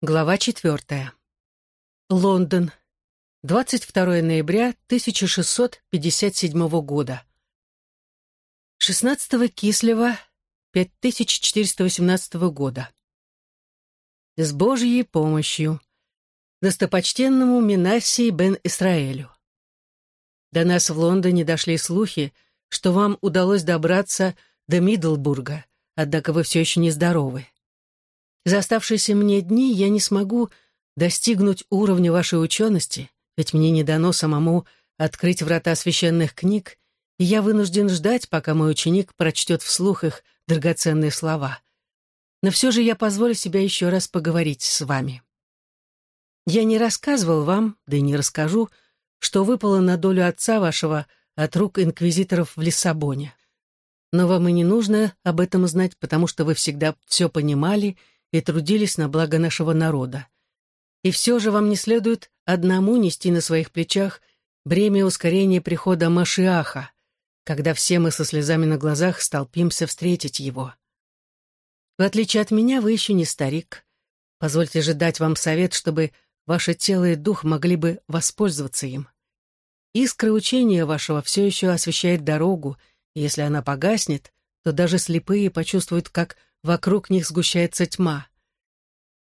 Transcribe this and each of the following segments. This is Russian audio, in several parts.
Глава четвертая. Лондон. 22 ноября 1657 года. 16 Кислева 5418 года. С Божьей помощью. Достопочтенному Минассии бен Исраэлю. До нас в Лондоне дошли слухи, что вам удалось добраться до Мидлбурга, однако вы все еще нездоровы. За оставшиеся мне дни я не смогу достигнуть уровня вашей учености, ведь мне не дано самому открыть врата священных книг, и я вынужден ждать, пока мой ученик прочтет вслух их драгоценные слова. Но все же я позволю себе еще раз поговорить с вами. Я не рассказывал вам, да и не расскажу, что выпало на долю отца вашего от рук инквизиторов в Лиссабоне. Но вам и не нужно об этом знать, потому что вы всегда все понимали и трудились на благо нашего народа. И все же вам не следует одному нести на своих плечах бремя ускорения прихода Машиаха, когда все мы со слезами на глазах столпимся встретить его. В отличие от меня, вы еще не старик. Позвольте же дать вам совет, чтобы ваше тело и дух могли бы воспользоваться им. Искра учения вашего все еще освещает дорогу, и если она погаснет, то даже слепые почувствуют, как вокруг них сгущается тьма.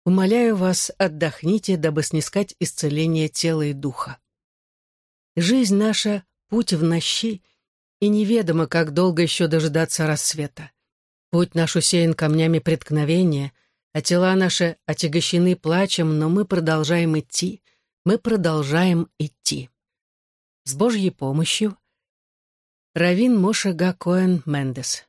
Умоляю вас, отдохните, дабы снискать исцеление тела и духа. Жизнь наша — путь в нощи, и неведомо, как долго еще дожидаться рассвета. Путь наш усеян камнями преткновения, а тела наши отягощены плачем, но мы продолжаем идти, мы продолжаем идти. С Божьей помощью Равин Моша Гакоэн Мендес